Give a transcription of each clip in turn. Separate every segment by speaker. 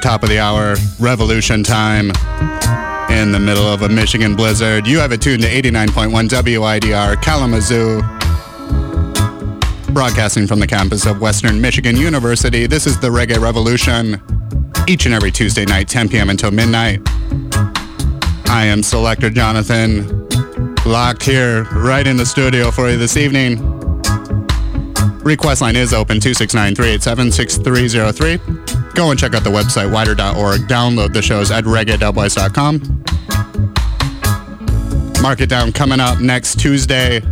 Speaker 1: Top of the hour, revolution time in the middle of a Michigan blizzard. You have it tuned to 89.1 WIDR Kalamazoo, broadcasting from the campus of Western Michigan University. This is the Reggae Revolution, each and every Tuesday night, 10 p.m. until midnight. I am Selector Jonathon, locked here right in the studio for you this evening. Request line is open 269 387 6303. Go and check out the website widr.org. Download the shows at reggae.wise.com. Mark it down coming up next Tuesday.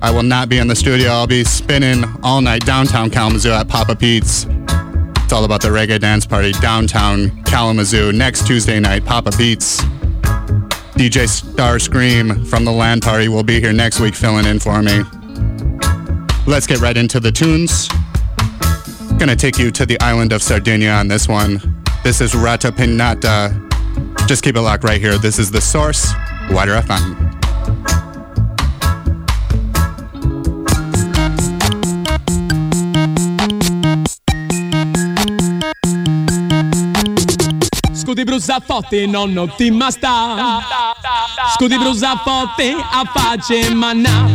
Speaker 1: I will not be in the studio. I'll be spinning all night downtown Kalamazoo at Papa Pete's. It's all about the reggae dance party downtown Kalamazoo next Tuesday night, Papa Pete's. DJ Starscream from the land party will be here next week filling in for me. Let's get right into the tunes. Gonna take you to the island of Sardinia on this one. This is Ratapignata. Just keep it locked right here. This is The Source, WIDR FM.
Speaker 2: Scudi brusa forte, nonno ti ma sta. Scudi brusa forte, a face manna.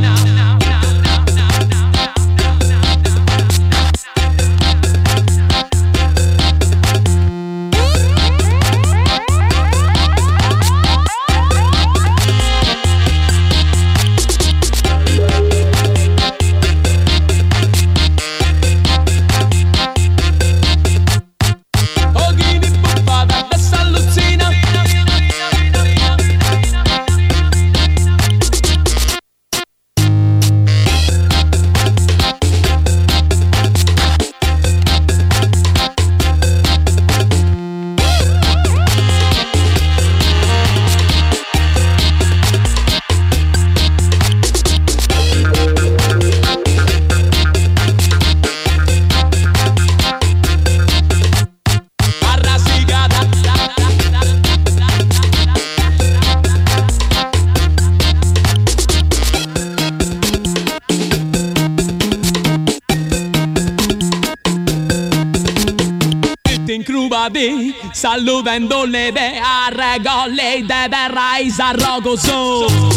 Speaker 2: Saluvendole de arregolei de berrais
Speaker 3: a rogozo.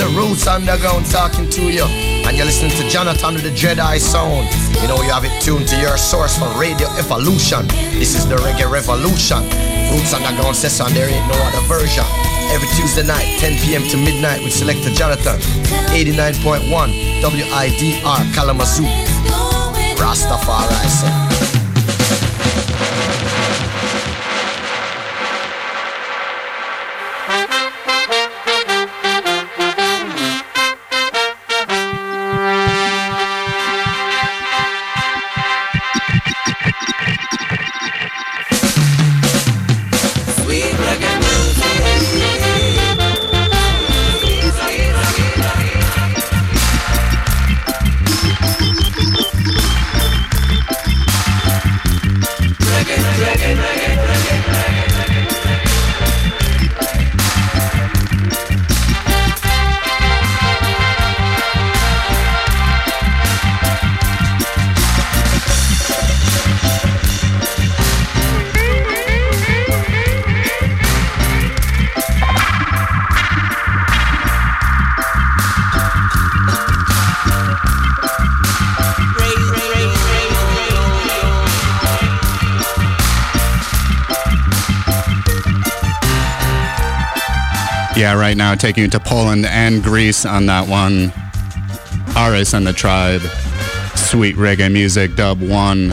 Speaker 3: The
Speaker 4: Roots Underground talking to you. And you're listening to Jonathon with the Jedi Sound. You know, you have it tuned to your source for Radio Evolution. This is the Reggae Revolution. Roots Underground says on there ain't no other version. Every Tuesday night, 10 p.m. to midnight with Selector Jonathon. 89.1 WIDR Kalamazoo. Rastafari, sir.
Speaker 1: Yeah, right now taking you to Poland and Greece on that one. Ares and the Tribe. Sweet reggae music, dub one.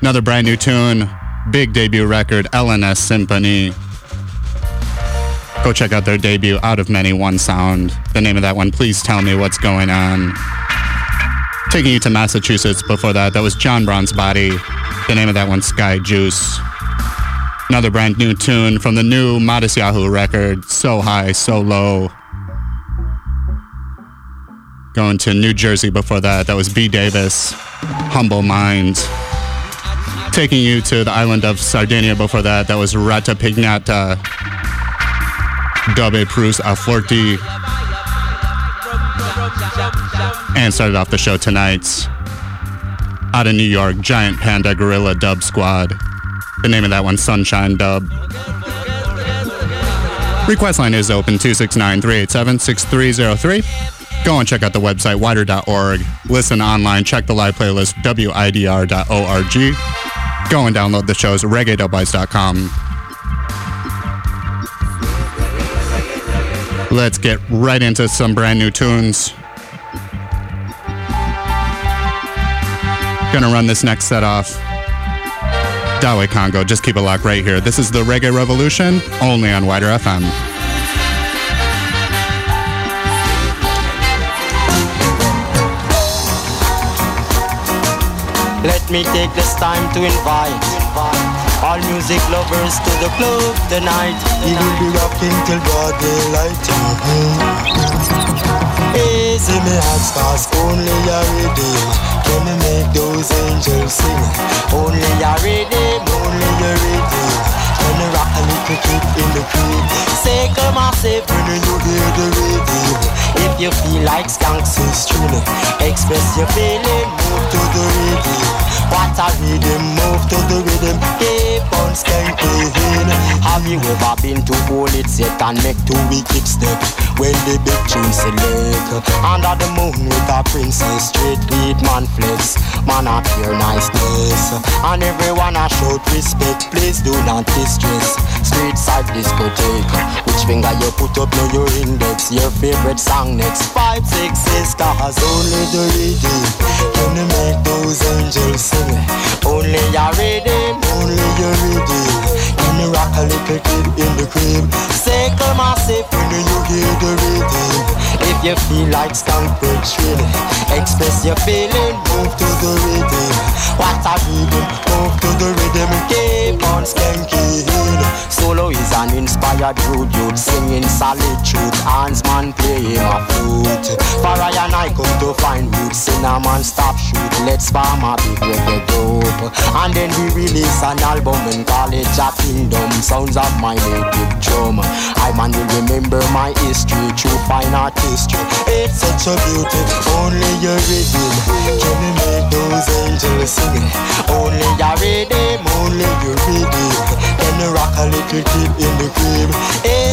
Speaker 1: Another brand new tune, big debut record, LNS Symphony. Go check out their debut, Out of Many, One Sound. The name of that one, Please Tell Me What's Going On. Taking you to Massachusetts before that, that was John Brown's Body. The name of that one, Sky Juice. Another brand new tune from the new Matisyahu record, So High, So Low. Going to New Jersey before that, that was B. Davis, Humble Mind. Taking you to the island of Sardinia before that, that was Rata Pignata, Dubba Prus a Forti. And started off the show tonight out of New York, Giant Panda Guerilla Dub Squad. The name of that one, Sunshine Dub. Request line is open 269 387 6303. Go and check out the website, widr.org. Listen online, check the live playlist, widr.org. Go and download the shows, reggae.com. Let's get right into some brand new tunes. Gonna run this next set off. Daweh Congo. Just keep it locked right here. This is the Reggae Revolution, only on WIDR FM.
Speaker 5: Let me take this time to invite all music lovers to the club tonight. We will be rocking till broad daylight. Hey, see me hot stars, only a redeem. Can you make those angels sing? Only a rhythm, only a rhythm. Can you rock a little kick in the crib? Say come massive when you hear the rhythm. If you feel like skunks is truly, express your feeling, move to the rhythm. What a rhythm, move to the rhythm, keep on skanking. Have you ever been to it set and make two wicked steps? When the big tune select Under the moon with a princess Straight beat man flex. Man your niceness And everyone a show respect. Please do not distress. Street side discotheque Which finger you put up now your index. Your favorite song next. Five, six, six Cause only the rhythm make those angels sing. Only your rhythm Only your rhythm You rock a little kid in the crib come massive when you hear the rhythm. If you feel like skunk shrill, express your feeling, move to the rhythm. What a rhythm, move to the rhythm, keep on skanking. Solo is an inspired rude youth singing solitude. Hands man playing a flute. For I and I come to find roots, cinnamon stop shoot. Let's farm a big reggae group. And then we release an album and call it Jack Kingdom. Sounds of my native drum. I man will remember my history, true fine art history. It's such a beauty, only your rhythm can you make those angels sing. Only your rhythm, only your rhythm can rock a little kid in the crib.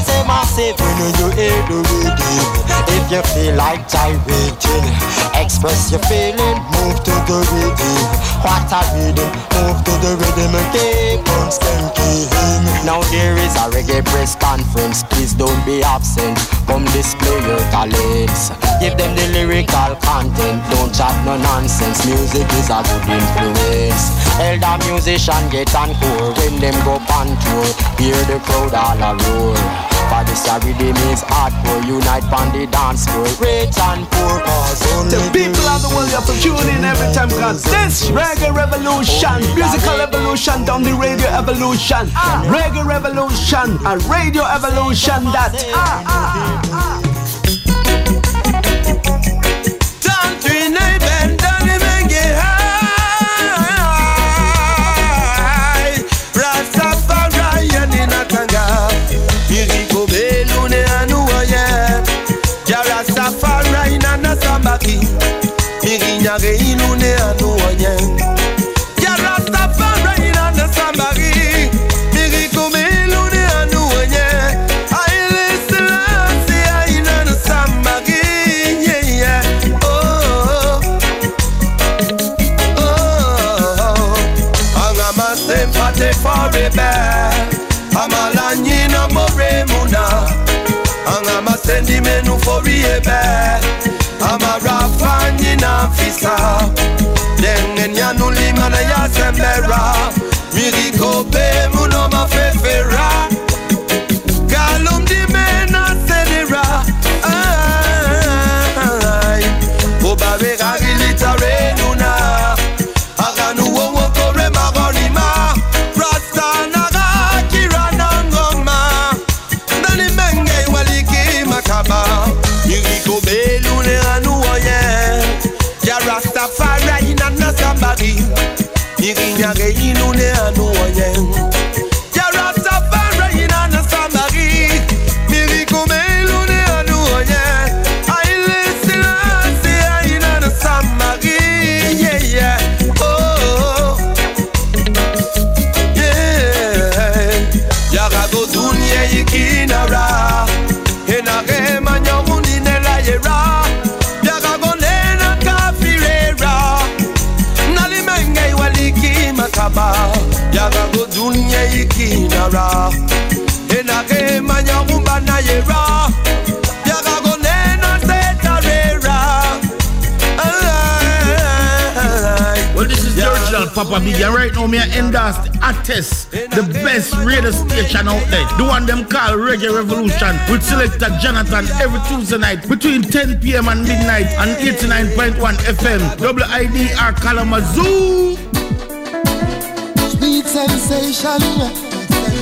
Speaker 5: a massive when you hear the rhythm. If you feel like gyrating, express your feeling, move to the rhythm. What a rhythm, move to the rhythm and keep on skanking. Now there is a reggae press conference, please don't be absent. Come display your talents. Give them the lyrical content, don't chat no nonsense. Music is a good influence. Elder musician get on core when them go on tour. Hear the crowd all a roar. For this a rhythm is hardcore. Unite on the dance floor. Rich and poor cause only
Speaker 6: The people of the world you have to tune in every time cause this reggae revolution, musical evolution down the radio evolution, reggae revolution, a radio evolution that. Ah, ah, ah.
Speaker 7: Sambaki, Menu forever. Amarafanyi na fisa Dengen ya nulima na ya sembera Miriko ikinara Enage manyamumba na yera Yaga go nena setarera
Speaker 8: Well, this is the original Papa Biggie, and right now me I endorse the hottest, the best radio station out there. The one them call Reggae Revolution with selector Jonathon every Tuesday night between 10 p.m. and midnight on 89.1 FM WIDR Kalamazoo.
Speaker 9: Sweet sensation,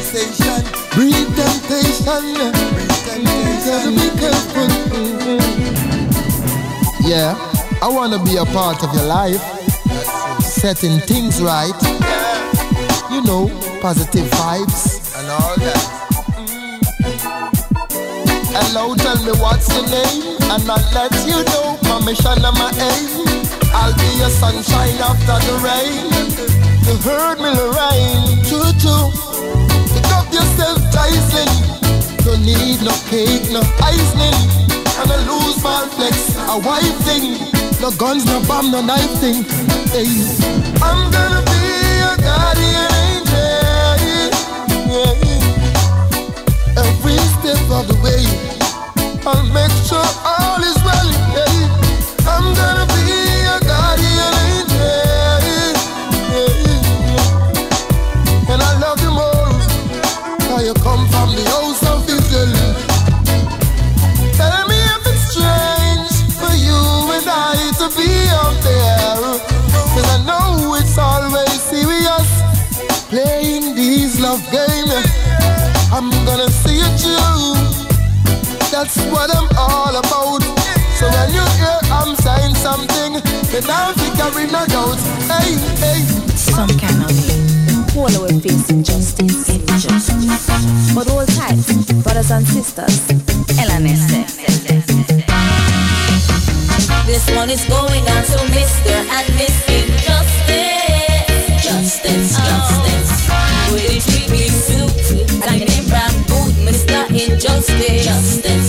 Speaker 9: sensation. Breathe temptation, be careful. Yeah, I wanna be a part of your life, setting things right. You know, positive vibes and all that. Hello, tell me what's your name, and I'll let you know my mission and my aim. I'll be your sunshine after the rain. You heard me, Lorraine. True, true. Pick up yourself, Tyson. Don't need no cake, no icing. And a loose ball flex, a white thing. No guns, no bomb, no knife thing. Hey. I'm gonna be your guardian angel. Yeah. Every step of the way, I'll make sure all is well. Yeah. I'm gonna be that's what I'm all about. So when you hear I'm saying something, then I'm doubt. Hey, hey.
Speaker 10: Some kind of. All our face injustice, injustice. But all tight, brothers and sisters. LNS.
Speaker 11: This one is going out to Mr. and Mrs. Justice. Oh. Justice, justice. Will it treat me suit? Mr. Injustice. Justice.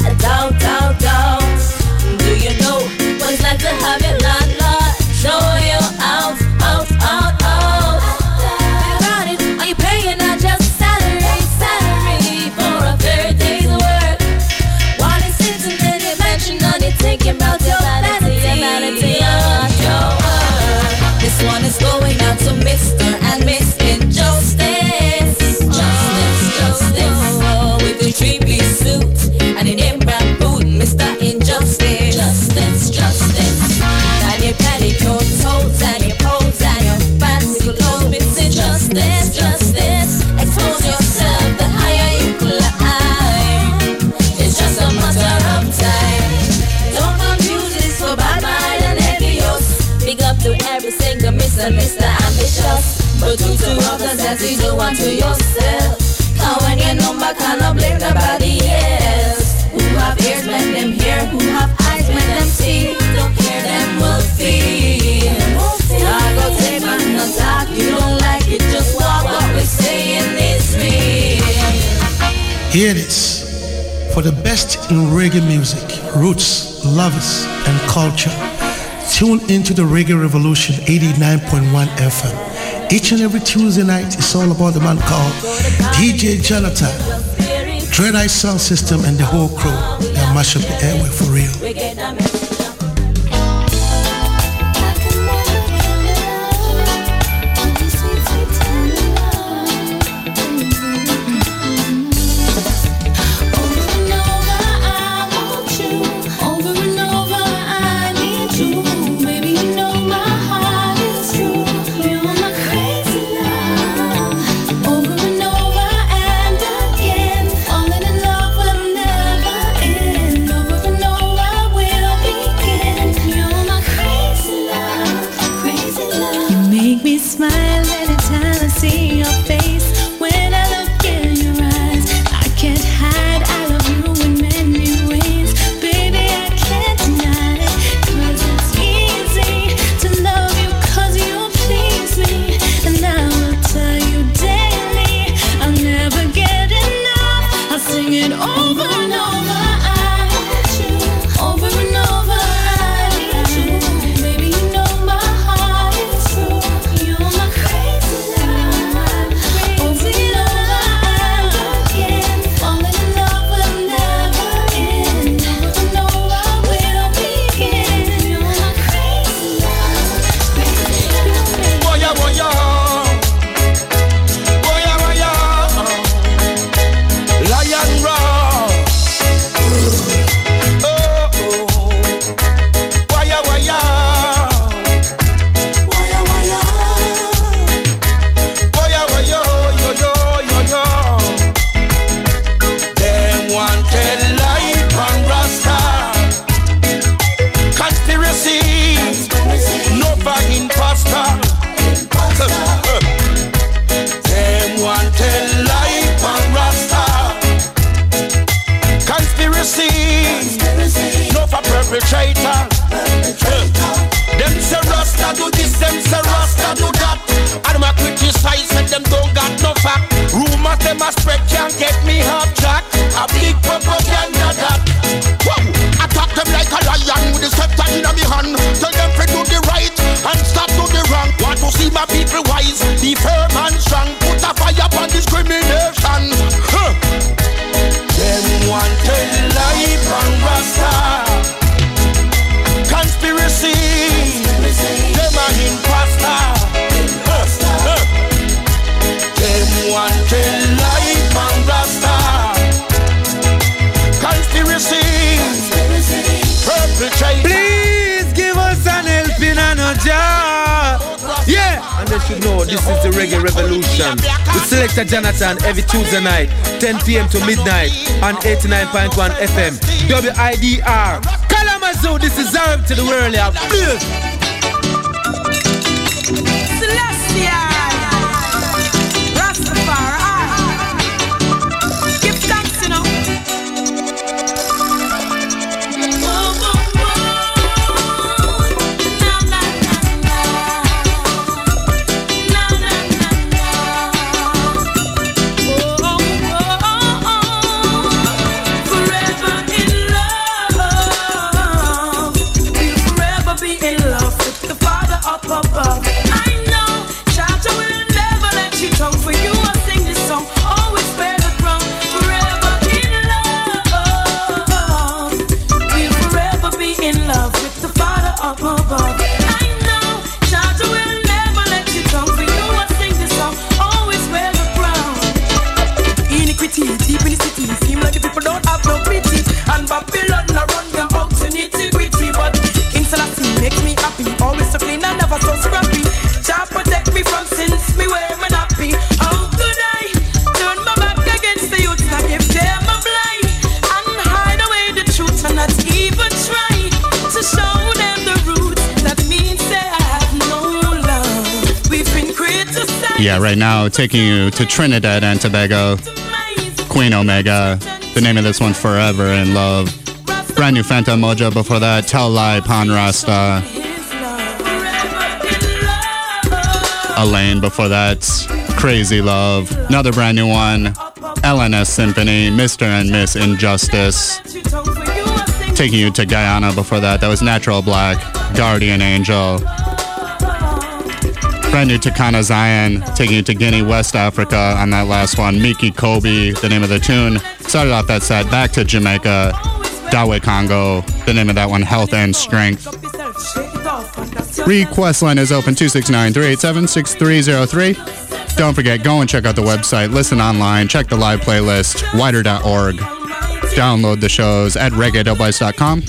Speaker 11: But you to others yourself. When you cannot blame nobody else. Who have ears, let them hear. Who have eyes, let them see. Don't them will. I go take. You don't like it, just walk.
Speaker 12: We're. Hear this. For the best in reggae music, roots, lovers, and culture, tune into the Reggae Revolution 89.1 FM each and every Tuesday night, it's all about the man called DJ Jonathon, Dread Eye Sound System, and the whole crew that mash up the airway for real.
Speaker 13: Every Tuesday night, 10 p.m. to midnight on 89.1 FM. WIDR. Kalamazoo, this is Arab to the world. Yeah.
Speaker 14: yeah, right now taking you to Trinidad and Tobago, Queen Omega, the name of this one Forever in Love, brand new Fantan Mojah before that, Tell Lie Pon Rasta, Alaine before that, Crazy Love, another brand new one, L&S Symfhoney, Mr. and Miss Injustice, taking you to Guyana before that, that was Natural Black, Guardian Angel. Brand new Takana Zion, taking you to Guinea, West Africa on that last one. Mikhi Kobie, the name of the tune. Started off that set, back to Jamaica, Daweh Congo, the name of that one, Health and Strength. Request line is open 269 387 6303. Don't forget, go and check out the website, listen online, check the live playlist, widr.org. Download the shows at reggae.com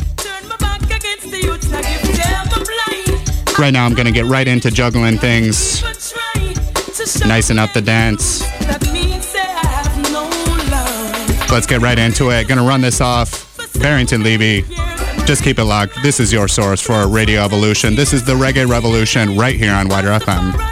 Speaker 14: Right now, I'm going to get right into juggling things, nicing up the dance. Let's get right into it. Going to run this off. Barrington Levy. Just keep it locked. This is your source for Radio Evolution. This is the Reggae Revolution right here on WIDR FM.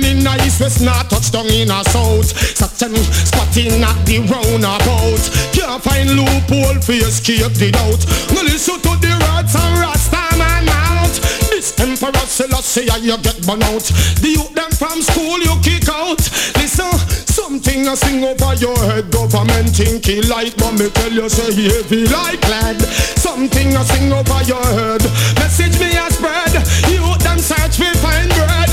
Speaker 15: Them in
Speaker 16: a
Speaker 17: east west not touch down in a south. Certain spotting at the roundabout. Can't find loophole fi escape the doubt. No listen to the rats and rasta man out. This emperor Selassie you get burn out. The youth them from school you kick out. Listen, something I sing over your head. Government think it light, but me tell you say heavy like lead. Something I sing over your head. Message me a spread. Youth them search me find bread.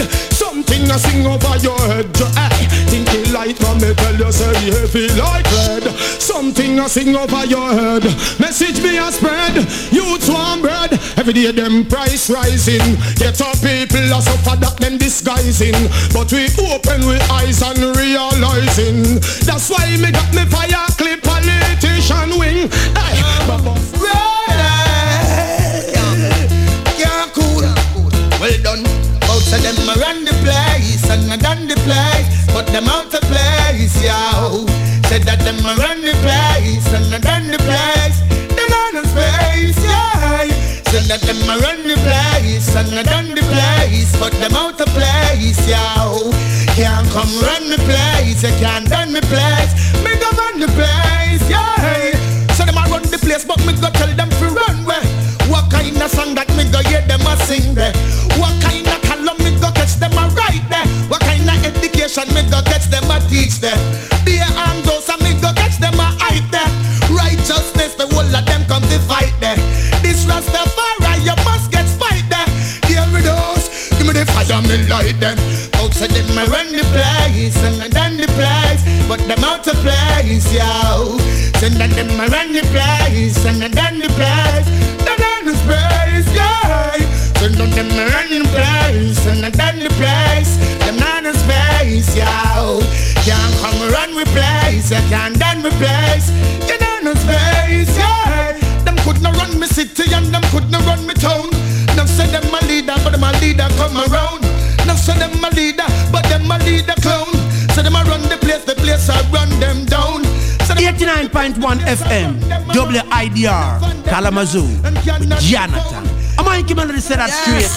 Speaker 17: Something I sing over your head. Eh, Think it light, but me tell you say heavy like lead. Something I sing over your head. Message me a spread. Youth want bread. Every day them price rising. Get up people are suffer that them disguising. But we open with eyes and realizing. That's why me got me fire clip politician wing. Hey,
Speaker 14: Yeah, cool. Well done. Both of them run done the place, but them out of place, yo. Said that them are run the place and I done the place, them out of space, yeah. Said that them are run the place and I done the place, but them out of place, yo. Can't come run the place, you can't done the place, me go run the place, yeah. So them a run the place, but me go tell them to run where. What kind of song that me education me go catch them a teach there? Be a arm those and me go catch them a hype there. Righteousness, the whole of them come to fight there. This Rastafari, you must get spite there. Give me those, give me the fire, me light them. Say them a run the place and I done the place, but them out of place, yo. Send them a run the place and I done the place, they done the space, yeah. Send them a run the place and I done the place, with place, you can't done with place, you done the space, yeah. Them could not run me city and them could not run me town. Them say them a leader, but them a leader come around. Them say them a leader, but them a leader clown. So them a run the place, the place I run them down.
Speaker 18: 89.1 FM, WIDR, Kalamazoo, with Jonathon. I'm on keep on the set that straight.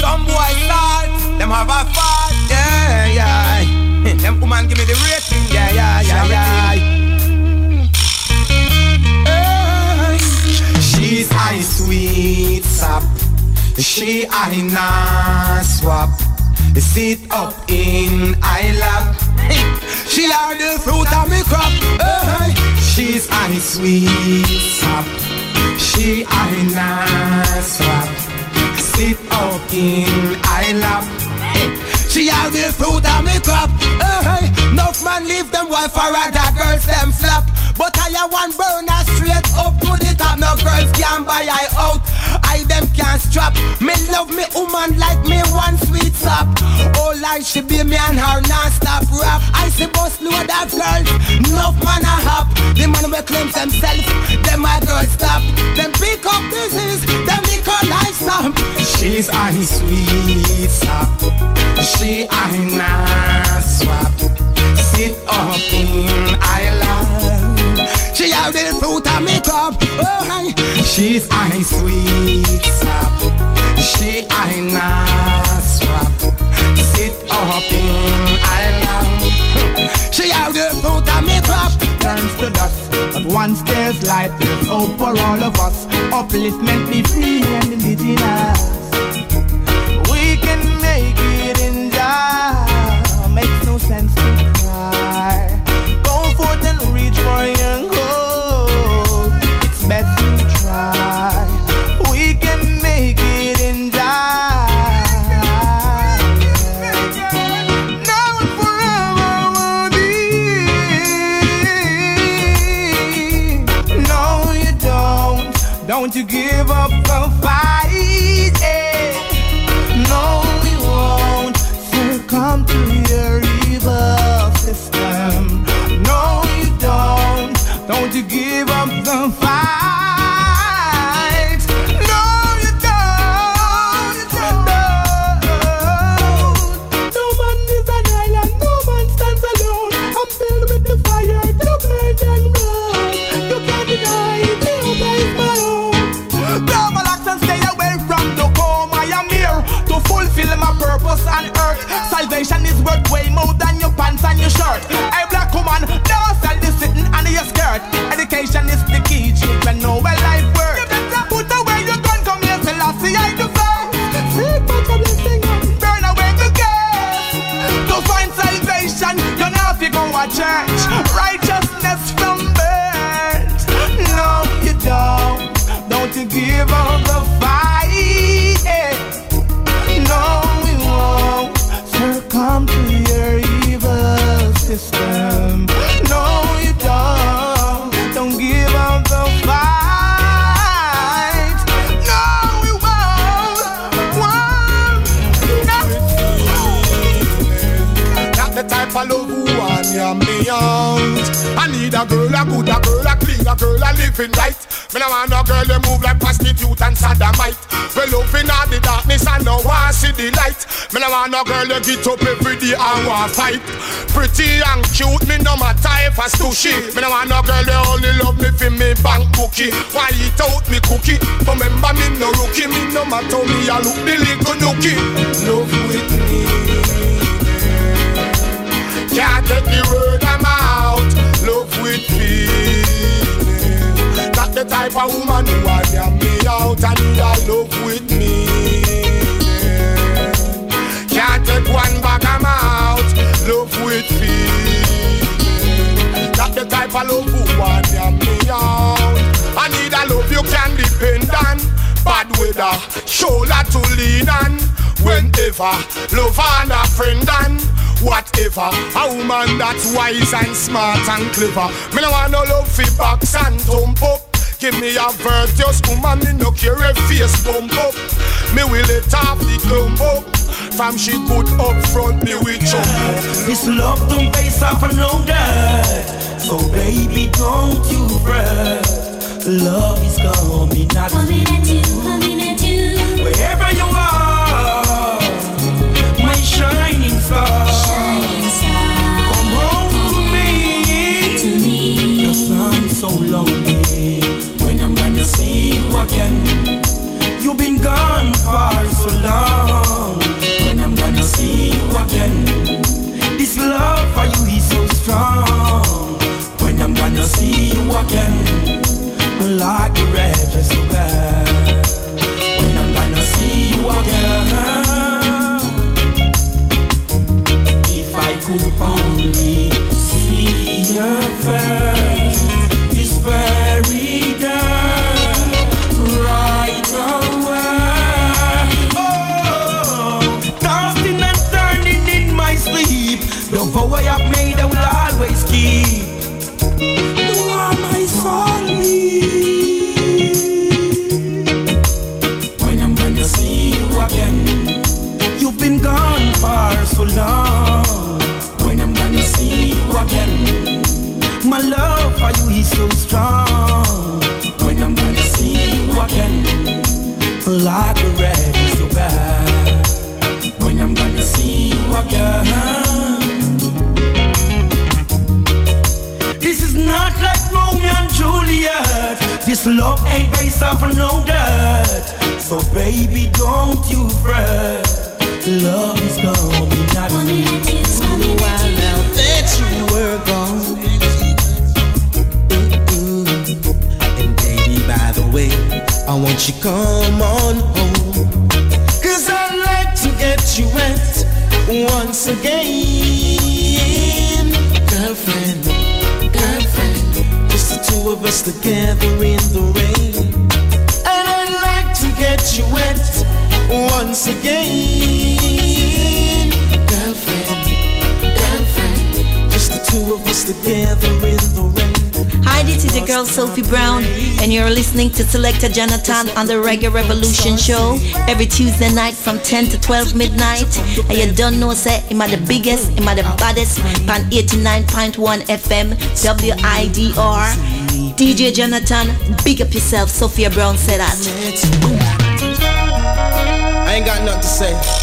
Speaker 19: Some boy start, them have a fight, yeah, yeah. Them woman give me the rating, mm, yeah, yeah, yeah, yeah. Hey. She's I sweet sap, she I nah swap. Sit up in I lap. She are the fruit of me crop. She's I sweet sap, she I nah swap. Sit up in I lap. She the fruit of me crop. Uh, hey, enough man leave them wife for other girls them flap. But I have one burner straight up to the top. No girls can buy I out. I can't strap. Me love me woman like me one sweet sap. Oh like she be me and her non-stop rap. I see boss know that girls. Enough man a hop. The man we claims themselves. Them my girls stop. Them pick up disease. Them liquor like stop. She's a sweet sap. She I not swap. Sit up in island. She have the fruit of me cup. Oh, hi. She's I sweet sap. She I not swap. Sit up in island. She have the fruit of me crop.
Speaker 6: turns to dust. But one stays light, there's hope for all of us. Upliftment
Speaker 17: girl they get up every day and want fight. Pretty and cute, me no matter if I sushi. Me no want no girl they only love me for me bank cookie. Why eat out me cookie? Remember me no rookie, me no matter me I look the little nookie. Love with me. Can't take the word I'm out. Love with feeling. Not the type of woman who want to me out and a love with take one bag I'm out. Love with feeling. Not the type of love who want me out. I need a love you can depend on. Bad weather, shoulder to lean on. Whenever, love and a friend and whatever. A woman that's wise and smart and clever. Me no want no love fi box and thump up. Give me a virtuous woman, me no care if face bump up. Me will let off the clump up. From she good up front, me with jump up.
Speaker 14: This love don't base off of no dirt. So baby, don't you fret. Love is coming at you. Wherever you are, my shining star. Come home to me. Cause I'm so lonely. When I'm gonna see you again. You've been gone for so long.
Speaker 20: Jonathon on the
Speaker 21: Reggae Revolution show every Tuesday night from 10 to 12 midnight. And you don't know, say, him are the biggest, am I the baddest, on 89.1 FM, WIDR. DJ Jonathon, big up yourself, Sophia Brown said that.
Speaker 20: I ain't got nothing to say.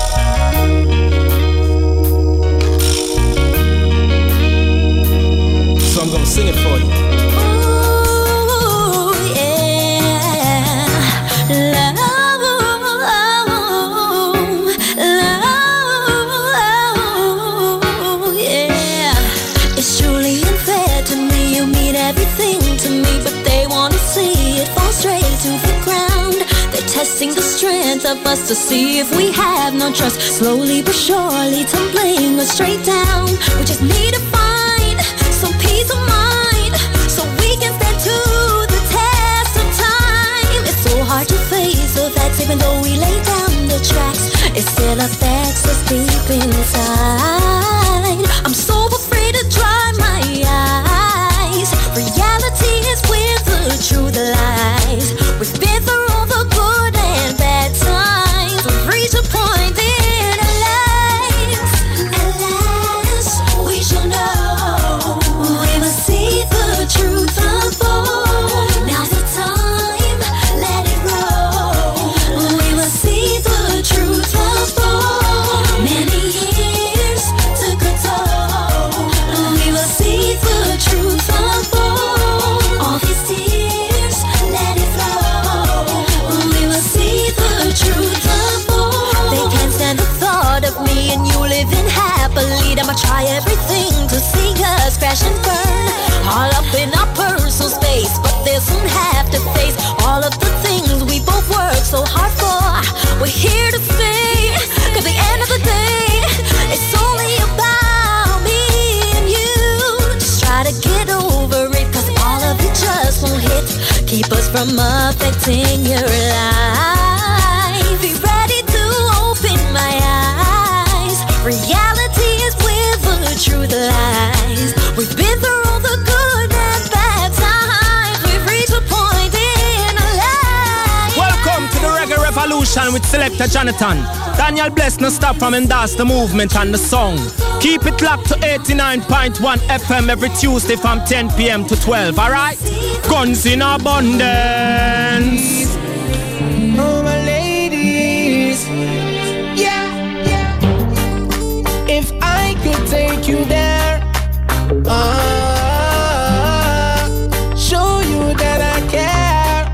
Speaker 12: Testing the strength of us to see if we have no trust. Slowly but surely, tumbling us straight down. We just need to find some peace of mind so we can stand to the test of time. It's so hard to face the facts, even though we lay down the tracks. It still affects us deep inside. I'm so need. I'ma try everything to see us crash and burn. All up in our personal space, but they'll soon have to face all of the things we both work so hard for. We're here to stay, cause the end of the day, it's only about me and you. Just try to get over it, cause all of it just won't hit. Keep us from affecting your life. Be ready to open my eyes. Reality
Speaker 22: Welcome to the Reggae Revolution with Selector Jonathon. Daniel Bless no stop from endorse the movement and the song. Keep it locked to 89.1 FM every Tuesday from 10 p.m. to 12, alright? Guns in abundance.
Speaker 6: Ah, show you that I care.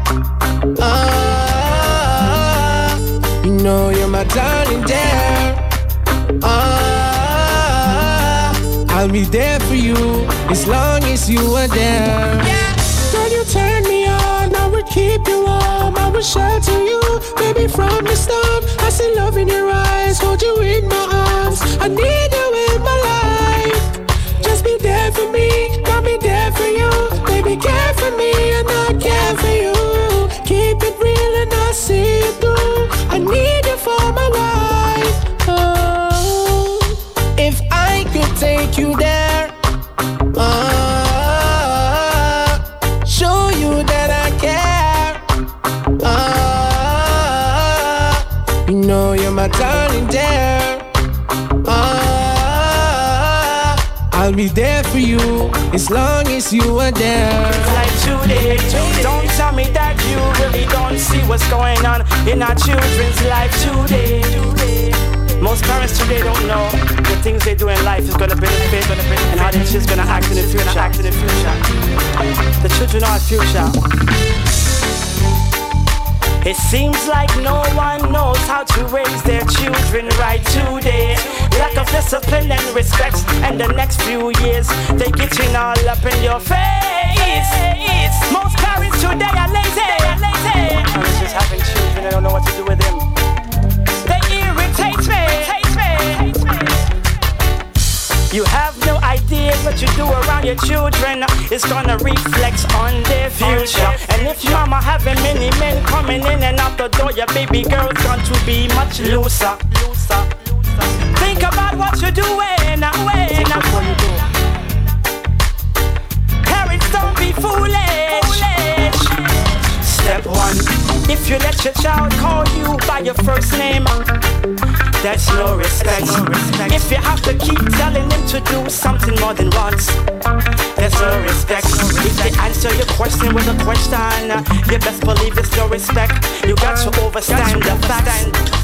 Speaker 6: Ah, you know you're my darling there. Ah, I'll be there for you as long as you are there. Girl, you turn me on, I will keep you warm, I will shelter you, baby, from the storm. I see love in your eyes, hold you in my arms. I need you for me, got me there for you, baby, care for me and I care for you. Keep it real and I'll see it through. I need you for my life. Oh, if I could take you there. Ah, show you that I care. Ah, you know you're my darling there. Ah, I'll be there for you as long as you are there.
Speaker 23: like today. Don't tell me that you really don't see what's going on in our children's life today. Most parents today don't know the things they do in life is gonna benefit, and how their children's gonna act in the future. Act in the future. The children are our future. It seems like no one knows how to raise their children right today. Lack of discipline and respect, and the next few years they getting all up in your face. Most parents today are lazy. Parents just having children, they don't know what to do with them. You have no idea what you do around your children It's gonna reflect on their future. And if mama having many men coming in and out the door, your baby girl's going to be much looser. Think about what you're doing. When, Parents, don't be foolish. Step one, if you let your child call you by your first name, that's no respect. If you have to keep telling them to do something more than once, that's no respect. If they answer your question with a question, you best believe it's no respect. You got to overstand the facts.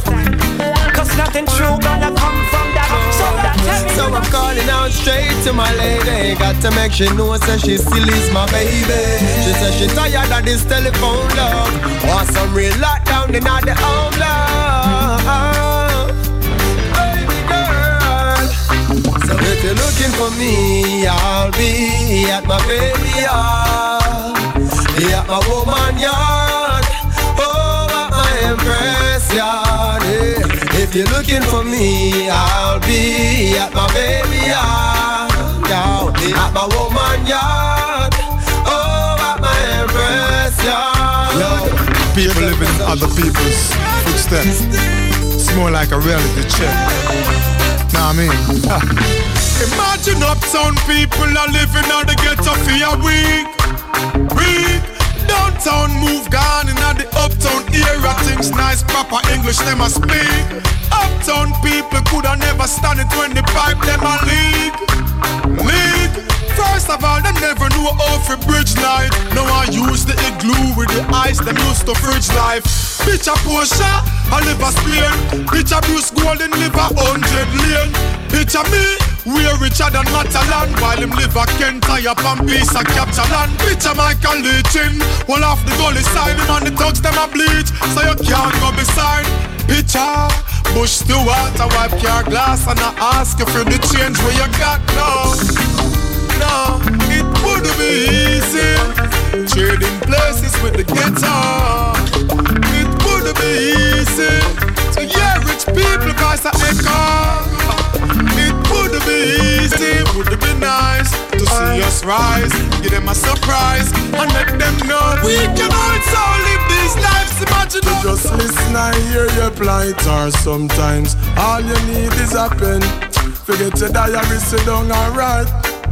Speaker 23: Cause nothing true gonna come from that. So that
Speaker 7: So I'm calling out straight to my lady. Got to make she know that she still is my baby. She says she tired of this telephone love. Want some real lockdown in the home love. Me, I'll be at my baby yard. At my woman yard. Oh, at my empress yard. yeah. If you're looking for me, I'll be at my baby yard. At my woman yard. Oh, at my empress yard.
Speaker 24: Yo, people living in other people's footsteps. It's more like a reality check. Know what I mean?
Speaker 25: Imagine uptown people are living on the ghetto for a week. Week. Downtown move gone in the uptown era. Things nice, proper English, them a speak. Uptown people coulda never stand it when the pipe them a leak. Leak. First of all, them never knew how to bridge light. Now I use the igloo with the ice, them used to fridge life. Bitch a Portia, I live a Spain. Bitch a Bruce Golding, live a hundred lane. Bitch a me, we're richer than Matalon While him live a Kent tie up and piece of capture land Bitch a Michael Lee-Chin Well off the gully side him and the thugs them a bleach So you can't go beside Picture Butch Stewart, I wipe car glass and I ask you for the change where you got now. No, it would be easy. Trading places with the guitar. It would be easy to hear rich people cause I echo. It would easy, be nice to see us rise, give them a surprise, and let them know we can also live these lives. Imagine
Speaker 26: just listen and hear your plight or sometimes all you need is a pen. Forget your diary, sit down and write.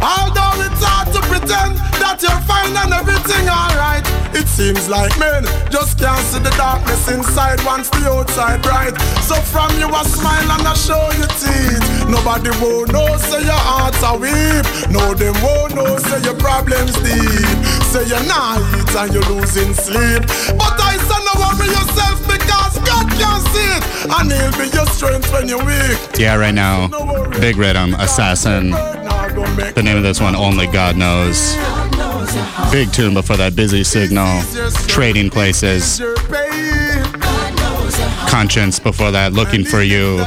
Speaker 26: Although it's hard to pretend that you're fine and everything alright It seems like men just can't see the darkness inside once the outside bright. So from you a smile and I show your teeth. Nobody won't know say your heart's a weep. No them won't know say your problems deep Say you're not eat and you're losing sleep But I say no worry yourself because God can see it And he'll be your strength when you're weak
Speaker 1: Yeah, right now, Big Rhythm, Assassin. The name of this one, Only God Knows. Big tune before that, Busy Signal. Trading Places. Konshens before that, Looking for You.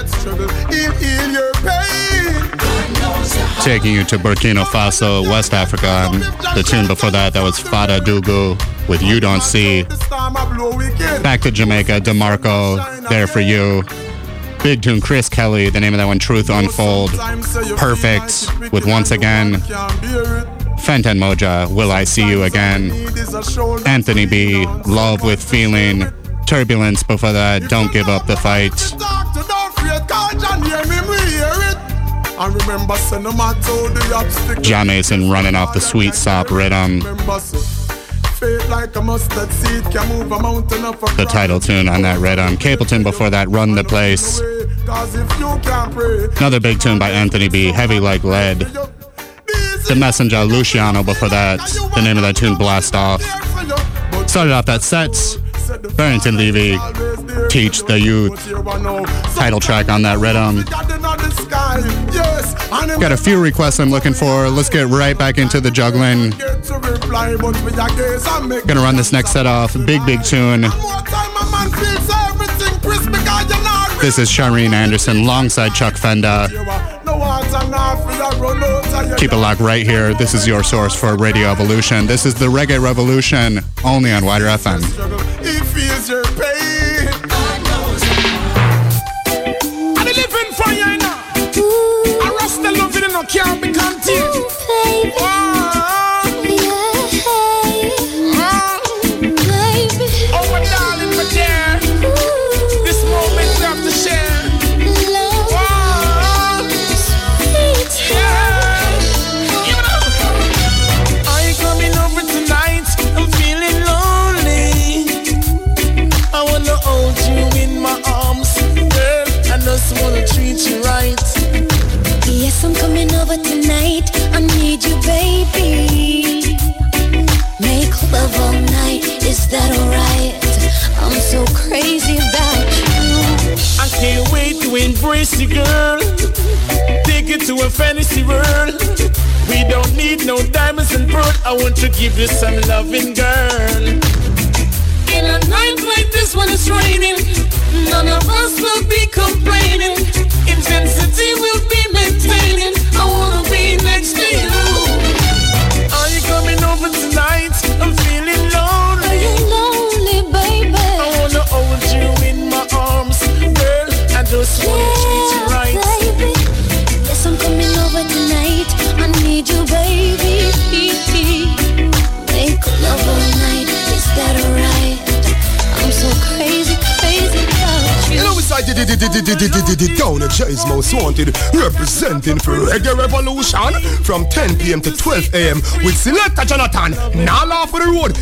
Speaker 1: Taking you to Burkina Faso, West Africa. And the tune before that, that was Fada Dougou with You Don't See. Back to Jamaica, DeMarco, There For You. Big tune, Kris Kelli, the name of that one, Truth Unfold. Perfect, with once again, Fantan Mojah, Will I See You Again. Anthony B, Love with Feeling. Turbulence before that, Don't Give Up the Fight.
Speaker 26: And remember, say no matter the obstacle.
Speaker 1: Jah Mason running off the sweet sop rhythm.
Speaker 26: Remember, say, faith like a mustard seed can move a mountain up a
Speaker 1: The title tune on that rhythm. Capleton before that, Run the Place.
Speaker 26: Cause if you can't pray,
Speaker 1: Another big tune by Anthony B, Heavy Like Lead. The Messenger, Luciano before that. The name of that tune, Blast Off. Started off that set. Barrington Levy, Teach the Youth. Title track on that rhythm. Got a few requests I'm looking for. Let's get right back into the juggling. Gonna run this next set off. Big, big tune. This is Cherine Anderson alongside Chuck Fenda. Keep it locked right here. This is your source for Radio Evolution. This is the Reggae Revolution, only on WIDR FM.
Speaker 25: Wait to embrace you, girl. Take it to a fantasy world. We don't need no diamonds and pearl. I want to give you some loving, girl. In a night like this when it's raining, none of us will be complaining. Intensity will be maintaining. I wanna be next to you. Are you coming over tonight? I'm feeling lonely.
Speaker 12: Are you Lonely, baby.
Speaker 25: I wanna hold you in my arms, girl. I just wanna
Speaker 26: down at Jay's Most Wanted, representing for Reggae Revolution from 10 p.m. to 12 a.m. with Selector Jonathon. Now off for the road.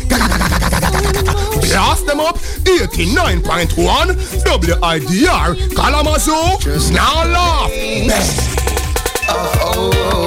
Speaker 26: Blast them up. 89.1 WIDR Kalamazoo. Now laugh.
Speaker 7: I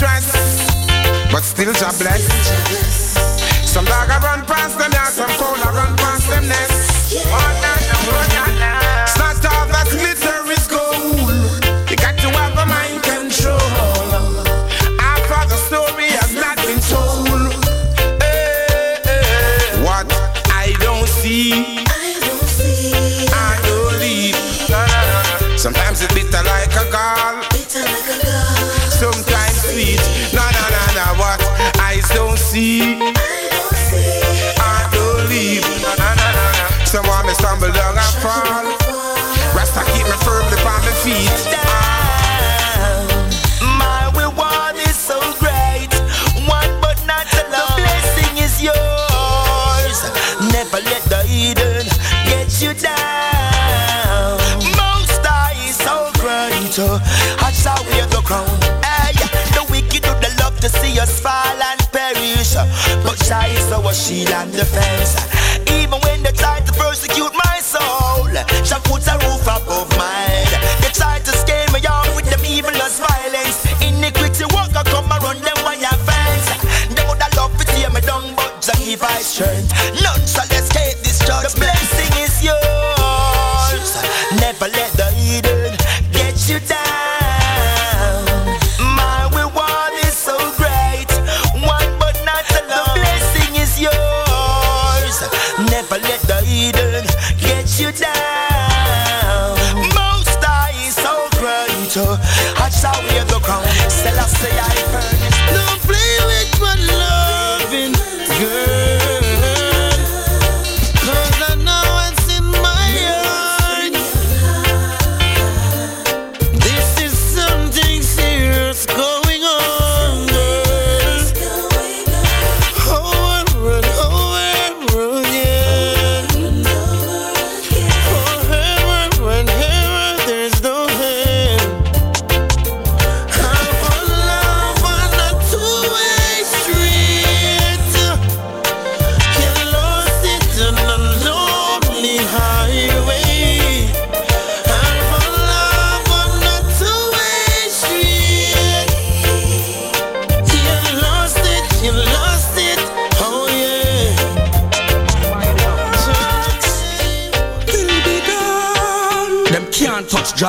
Speaker 14: but
Speaker 7: still
Speaker 19: job blessed. Some dog I run past them yard, some fool I run past them nest. just fall
Speaker 14: and perish. But Jah is our shield and defense. Even when they try to persecute my soul,
Speaker 27: Jah puts a roof above my head. They try to scare me off with them evilness violence. Iniquity walk, I come around them when I fence. They would have loved to tear me down, but Jah give I strength.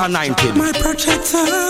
Speaker 27: 90. My protector.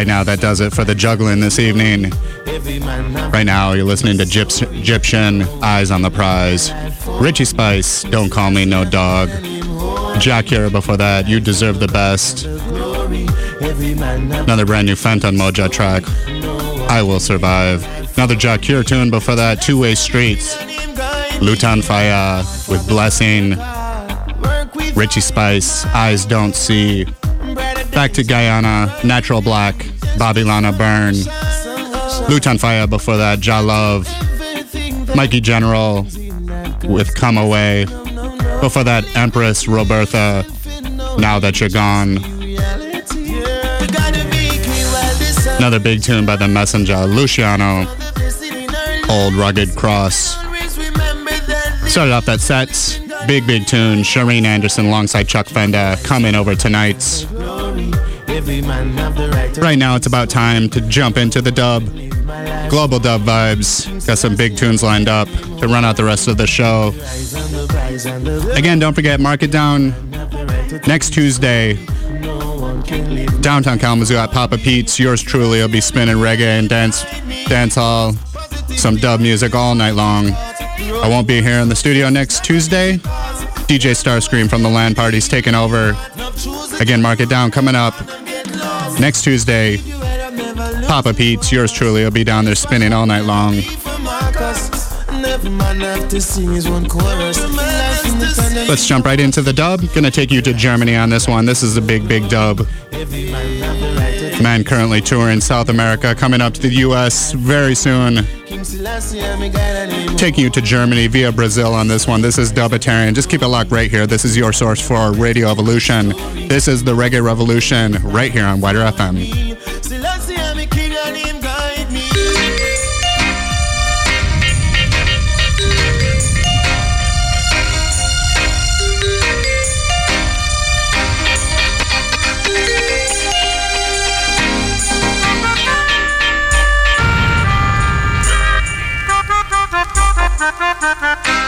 Speaker 28: Right now
Speaker 1: that does it for the juggling this evening. Right now you're listening to Egyptian, Eyes on the Prize. Richie Spice, Don't Call Me No Dog. Jah Cure before that, You Deserve the Best. Another brand new Fantan Mojah track, I Will Survive. Another Jah Cure tune before that, Two Way Streets. Lutan Fyah with Blessing. Richie Spice, Eyes Don't See. Back to Guyana, Natural Black, Bobby Lana Burn. Lutan Fyah before that, Jah Love. Mikey General with Come Away. Before that, Empress Robertha, Now That You're Gone. Another big tune by the Messenger, Luciano, Old Rugged Cross. Started off that set, big, big tune, Cherine Anderson alongside Chuck Fenda, coming over tonight.
Speaker 28: Right
Speaker 1: now, it's about time to jump into the dub. Global dub vibes. Got some big tunes lined up to run out the rest of the show. Again, don't forget, mark it down next Tuesday. Downtown Kalamazoo at Papa Pete's. Yours truly will be spinning reggae and dance, dance hall, some dub music all night long. I won't be here in the studio next Tuesday. DJ Starscream from the land party's taking over. Again, mark it down. Coming up next Tuesday, Papa Pete's. Yours truly will be down there spinning all night long. Let's jump right into the dub. Gonna take you to Germany on this one. This is a big, big dub. Man currently touring South America, coming up to the US very soon. Taking you to Germany via Brazil on this one. This is Dubitarian. Just keep it locked right here. This is your source for Radio Evolution. This is the Reggae Revolution right here on
Speaker 29: WIDR FM. Ha ha ha!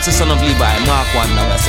Speaker 29: It's son of Levi. Mark one now.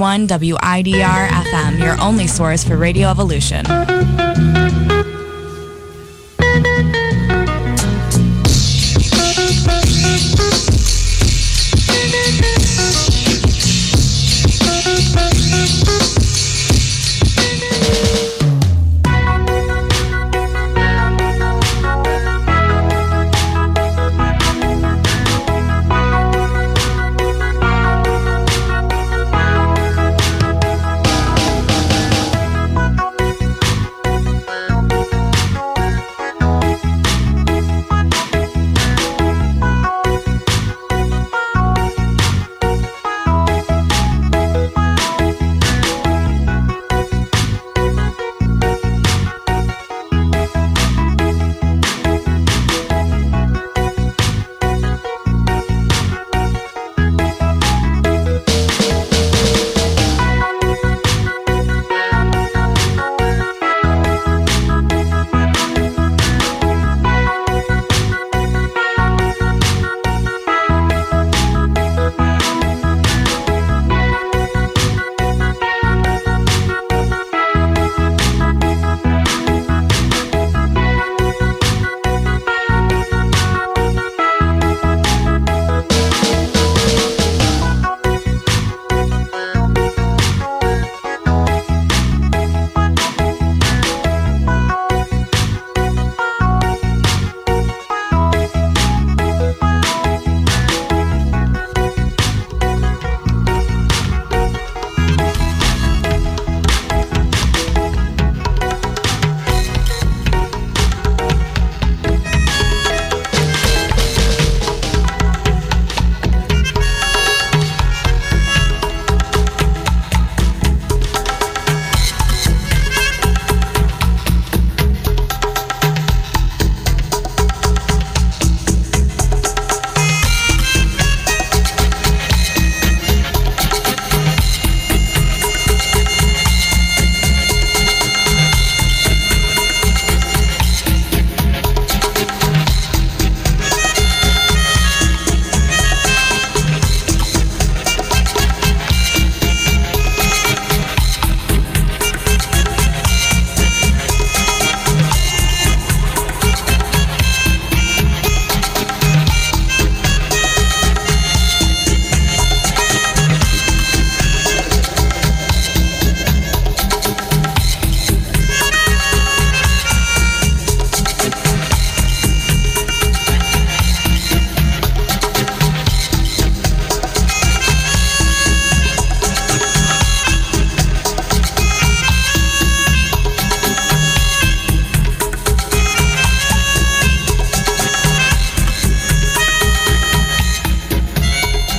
Speaker 30: 89.1 WIDR
Speaker 31: FM, your only source for Radio Evolution.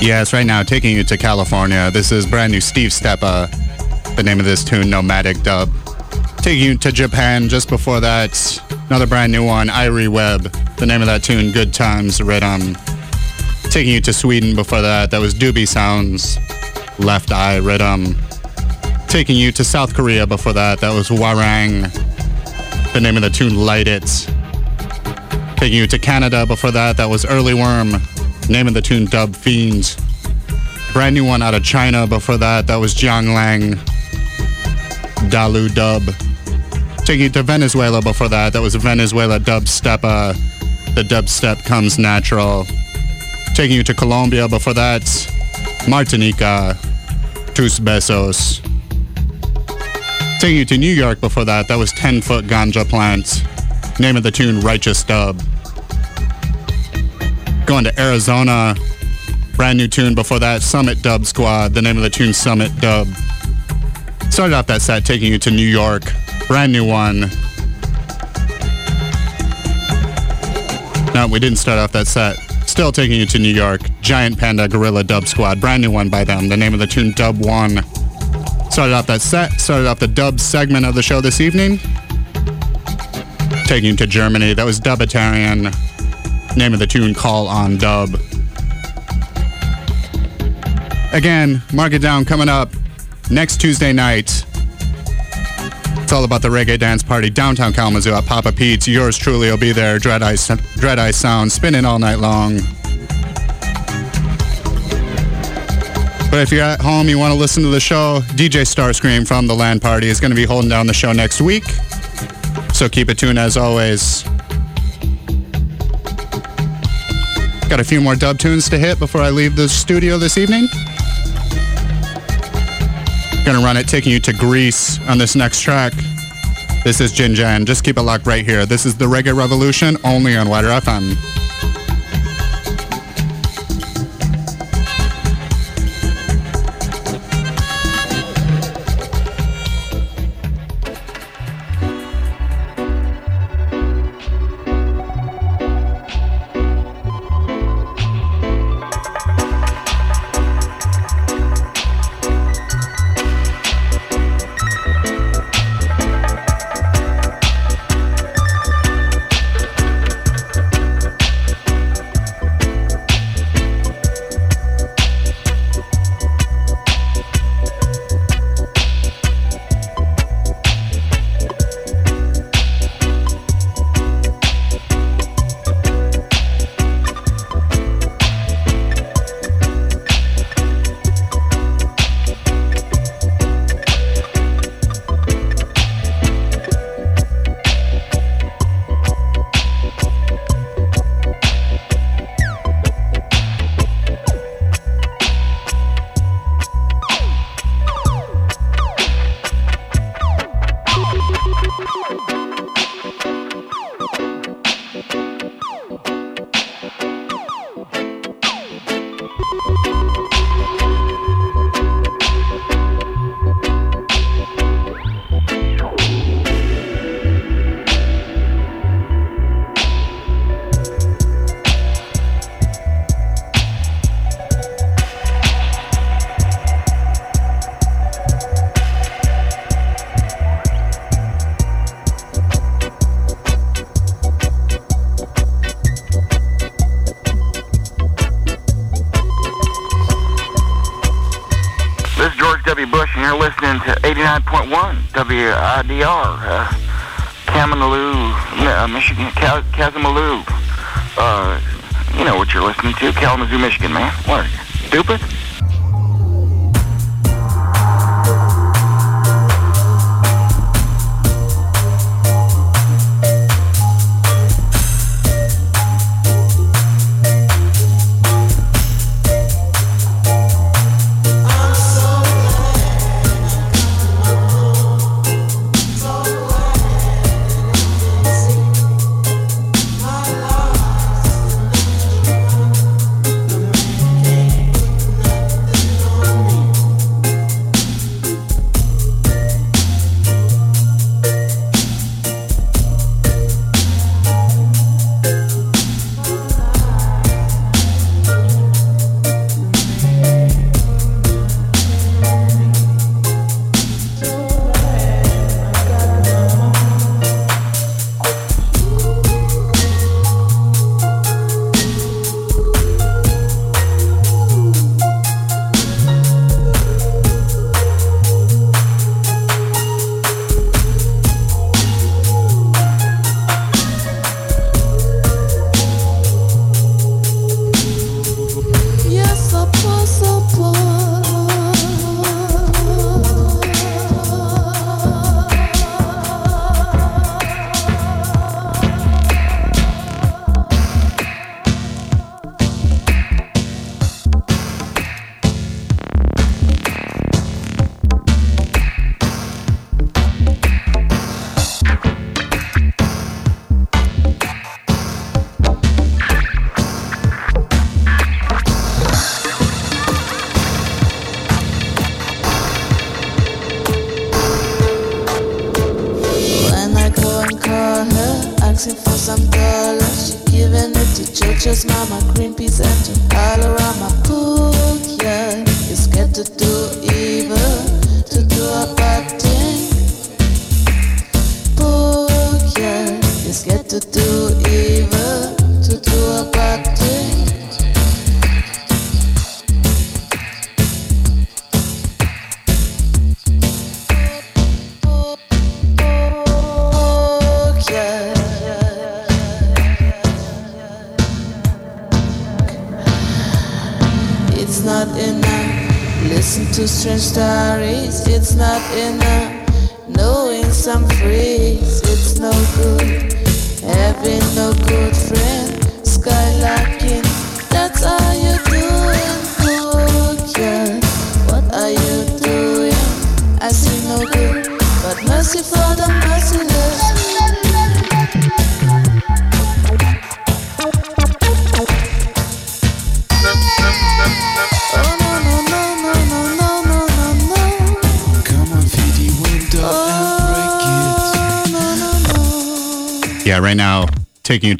Speaker 1: Yes, right now, taking you to California. This is brand new Steve Steppa. The name of this tune, Nomadic Dub. Taking you to Japan just before that, another brand new one, Irie Webb. The name of that tune, Good Times Rhythm. Taking you to Sweden before that, that was Doobie Sounds, Left Eye Rhythm. Taking you to South Korea before that, that was Warang. The name of the tune, Light It. Taking you to Canada before that, that was Early Worm. Name of the tune, Dub Fiends. Brand new one out of China before that, that was Jiang Lang. Dalu Dub. Taking you to Venezuela before that, that was Venezuela Dub Steppa. The dubstep comes natural. Taking you to Colombia before that, Martinica, Tus Besos. Taking you to New York before that, that was 10 Foot Ganja Plant. Name of the tune, Righteous Dub. Going to Arizona, brand new tune before that, Summit Dub Squad. The name of the tune, Summit Dub. Started off that set taking you to New York, brand new one. No, we didn't start off that set. Still taking you to New York, Giant Panda Guerilla Dub Squad, brand new one by them. The name of the tune, Dub One. Started off that set, started off the dub segment of the show this evening. Taking you to Germany, that was Dubitarian. Name of the tune, Call on Dub. Again, mark it down coming up next Tuesday night. It's all about the reggae dance party downtown Kalamazoo at Papa Pete's. Yours truly will be there. Dread Eye, Dread Eye Sound spinning all night long. But if you're at home, you want to listen to the show, DJ Starscream from the Land Party is going to be holding down the show next week. So keep it tuned as always. Got a few more dub tunes to hit before I leave the studio this evening. Gonna run it, taking you to Greece on this next track. This is Jin Jan. Just keep it locked right here. This is the Reggae Revolution, only on WIDR FM.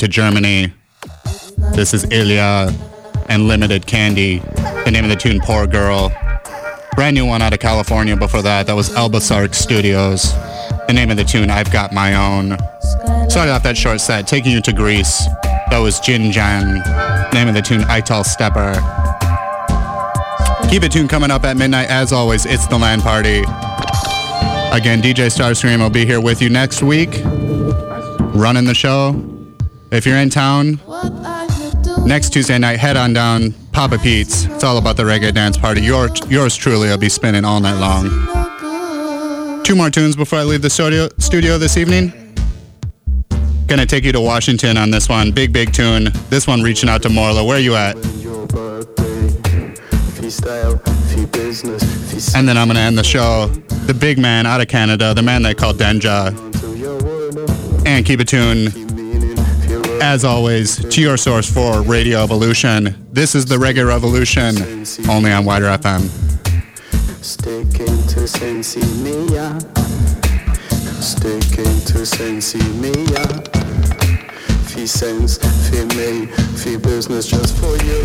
Speaker 32: To
Speaker 1: Germany. This is Ilya and Limited Candy. The name of the tune, Poor Girl. Brand new one out of California before that. That was Albasark Studios. The name of the tune, I've Got My Own. Started off that short set, taking you to Greece. That was Jin Jan. Name of the tune, Ital Stepper. Keep it tuned coming up at midnight. As always, it's the land party. Again, DJ Starscream will be here with you next week, running the show. If you're in town, next Tuesday night, head on down, Papa Pete's. It's all about the reggae dance party. Your, yours truly will be spinning all night long. Two more tunes before I leave the studio, studio this evening. Gonna take you to Washington on this one. Big, big tune. This one reaching out to Morla. Where you at? And then I'm gonna end the show. The big man out of Canada, the man they call Denja. And keep it tuned. As always, to your source for Radio Evolution. This is the Reggae Revolution, only on WIDR FM.
Speaker 12: Sticking to Sensi Mia. Sticking to Sensi Mia. Fi sense, fi me, fi business just for you.